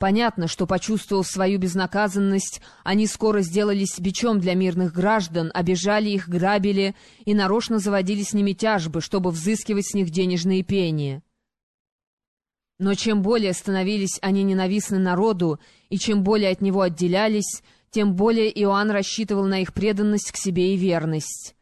Понятно, что, почувствовав свою безнаказанность, они скоро сделались бичом для мирных граждан, обижали их, грабили и нарочно заводили с ними тяжбы, чтобы взыскивать с них денежные пени. Но чем более становились они ненавистны народу, и чем более от него отделялись, тем более Иоанн рассчитывал на их преданность к себе и верность.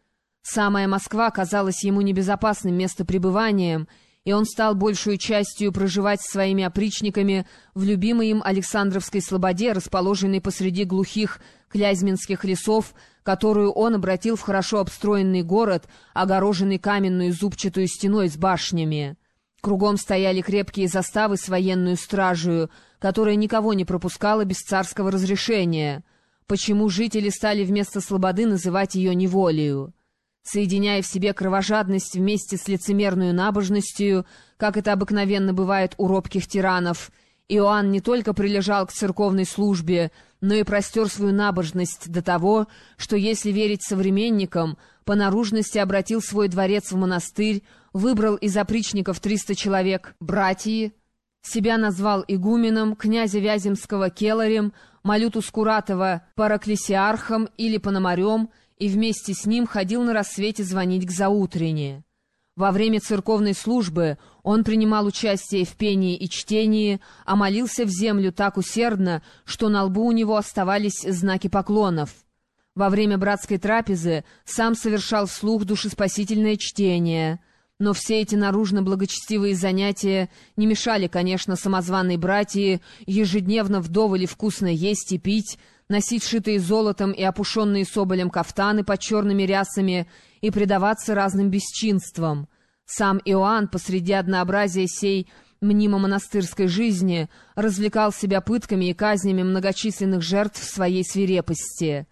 Самая Москва казалась ему небезопасным местопребыванием, и он стал большую частью проживать с своими опричниками в любимой им Александровской слободе, расположенной посреди глухих клязьминских лесов, которую он обратил в хорошо обстроенный город, огороженный каменную зубчатую стеной с башнями. Кругом стояли крепкие заставы с военную стражею, которая никого не пропускала без царского разрешения. Почему жители стали вместо слободы называть ее неволею? Соединяя в себе кровожадность вместе с лицемерной набожностью, как это обыкновенно бывает у робких тиранов, Иоанн не только прилежал к церковной службе, но и простер свою набожность до того, что, если верить современникам, по наружности обратил свой дворец в монастырь, выбрал из опричников триста человек, братьи, себя назвал игуменом, князя Вяземского келарем, Малюту Скуратова параклесиархом или пономарем, и вместе с ним ходил на рассвете звонить к заутренне. Во время церковной службы он принимал участие в пении и чтении, а молился в землю так усердно, что на лбу у него оставались знаки поклонов. Во время братской трапезы сам совершал вслух душеспасительное чтение. Но все эти наружно-благочестивые занятия не мешали, конечно, самозваной братьи ежедневно вдоволь вкусно есть и пить, носить шитые золотом и опушенные соболем кафтаны под черными рясами и предаваться разным бесчинствам. Сам Иоанн посреди однообразия сей мнимо-монастырской жизни развлекал себя пытками и казнями многочисленных жертв своей свирепости.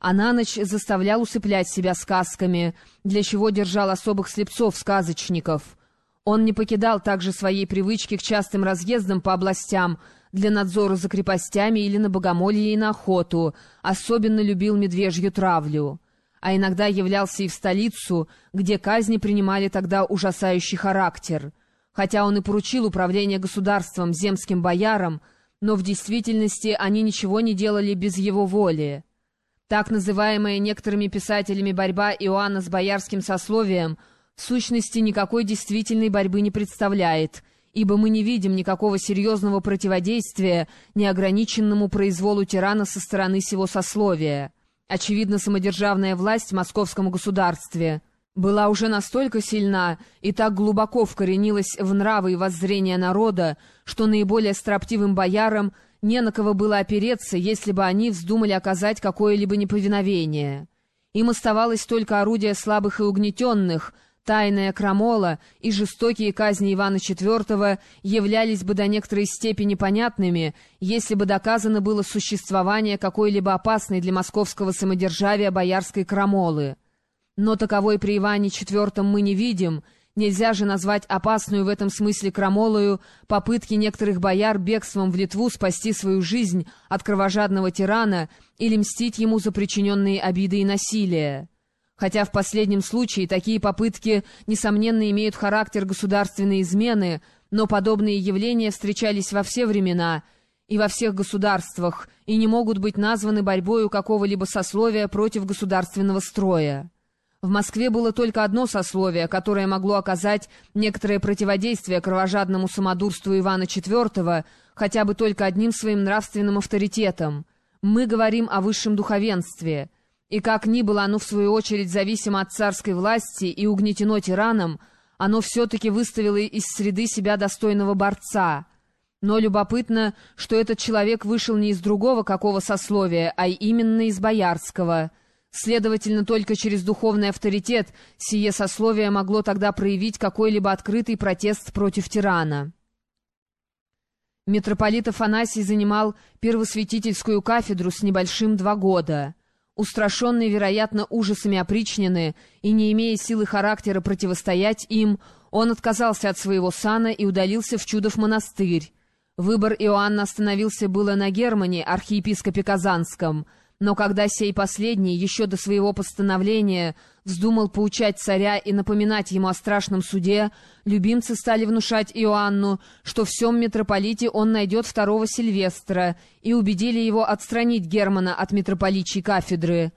А на ночь заставлял усыплять себя сказками, для чего держал особых слепцов-сказочников. Он не покидал также своей привычки к частым разъездам по областям, для надзора за крепостями или на богомолье и на охоту, особенно любил медвежью травлю. А иногда являлся и в столицу, где казни принимали тогда ужасающий характер. Хотя он и поручил управление государством земским боярам, но в действительности они ничего не делали без его воли. Так называемая некоторыми писателями борьба Иоанна с боярским сословием в сущности никакой действительной борьбы не представляет — ибо мы не видим никакого серьезного противодействия неограниченному произволу тирана со стороны сего сословия. Очевидно, самодержавная власть в московском государстве была уже настолько сильна и так глубоко вкоренилась в нравы и воззрения народа, что наиболее строптивым боярам не на кого было опереться, если бы они вздумали оказать какое-либо неповиновение. Им оставалось только орудие слабых и угнетенных — Тайная крамола и жестокие казни Ивана IV являлись бы до некоторой степени понятными, если бы доказано было существование какой-либо опасной для московского самодержавия боярской крамолы. Но таковой при Иване IV мы не видим, нельзя же назвать опасную в этом смысле крамолою попытки некоторых бояр бегством в Литву спасти свою жизнь от кровожадного тирана или мстить ему за причиненные обиды и насилие. Хотя в последнем случае такие попытки, несомненно, имеют характер государственной измены, но подобные явления встречались во все времена и во всех государствах и не могут быть названы борьбою какого-либо сословия против государственного строя. В Москве было только одно сословие, которое могло оказать некоторое противодействие кровожадному самодурству Ивана IV, хотя бы только одним своим нравственным авторитетом. Мы говорим о высшем духовенстве — и как ни было оно, в свою очередь, зависимо от царской власти и угнетено тираном, оно все-таки выставило из среды себя достойного борца. Но любопытно, что этот человек вышел не из другого какого сословия, а именно из боярского. Следовательно, только через духовный авторитет сие сословие могло тогда проявить какой-либо открытый протест против тирана. Митрополит Афанасий занимал первосвятительскую кафедру с небольшим два года. Устрашенный, вероятно, ужасами опричнины и не имея силы характера противостоять им, он отказался от своего сана и удалился в Чудов монастырь. Выбор Иоанна остановился было на Германе, архиепископе Казанском, Но когда сей последний, еще до своего постановления, вздумал поучать царя и напоминать ему о страшном суде, любимцы стали внушать Иоанну, что в всем митрополите он найдет второго Сильвестра, и убедили его отстранить Германа от митрополичьей кафедры.